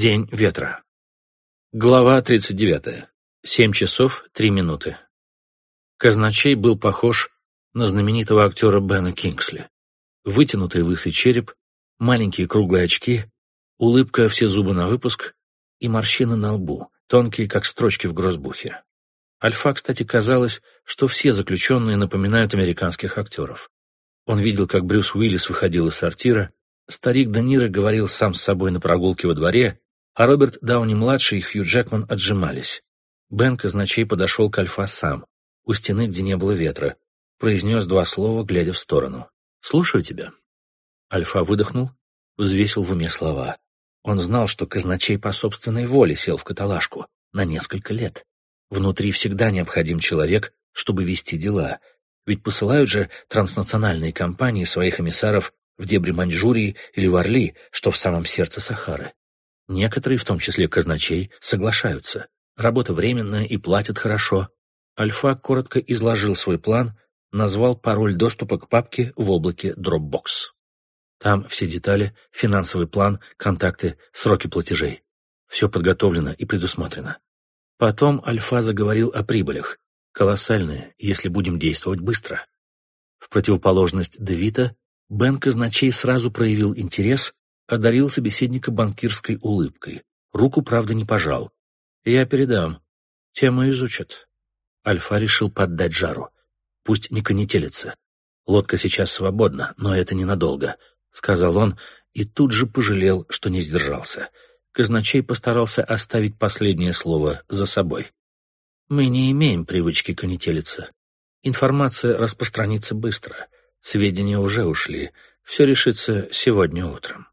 День ветра. Глава 39. Семь часов три минуты. Казначей был похож на знаменитого актера Бена Кингсли. Вытянутый лысый череп, маленькие круглые очки, улыбка все зубы на выпуск и морщины на лбу, тонкие, как строчки в грозбухе. Альфа, кстати, казалось, что все заключенные напоминают американских актеров. Он видел, как Брюс Уиллис выходил из сортира, старик Де Ниро говорил сам с собой на прогулке во дворе, а Роберт Дауни-младший и Хью Джекман отжимались. Бен казначей подошел к Альфа сам, у стены, где не было ветра, произнес два слова, глядя в сторону. «Слушаю тебя». Альфа выдохнул, взвесил в уме слова. Он знал, что казначей по собственной воле сел в каталажку на несколько лет. Внутри всегда необходим человек, чтобы вести дела, ведь посылают же транснациональные компании своих эмиссаров в дебри Маньчжурии или в Орли, что в самом сердце Сахары. Некоторые, в том числе казначей, соглашаются. Работа временная и платят хорошо. Альфа коротко изложил свой план, назвал пароль доступа к папке в облаке Dropbox. Там все детали, финансовый план, контакты, сроки платежей. Все подготовлено и предусмотрено. Потом Альфа заговорил о прибылях. Колоссальные, если будем действовать быстро. В противоположность Девита, Бен Казначей сразу проявил интерес, одарил собеседника банкирской улыбкой. Руку, правда, не пожал. «Я передам. Тему изучат». Альфа решил поддать жару. Пусть не конетелится. Лодка сейчас свободна, но это ненадолго. — сказал он, и тут же пожалел, что не сдержался. Казначей постарался оставить последнее слово за собой. «Мы не имеем привычки конетелиться. Информация распространится быстро. Сведения уже ушли. Все решится сегодня утром».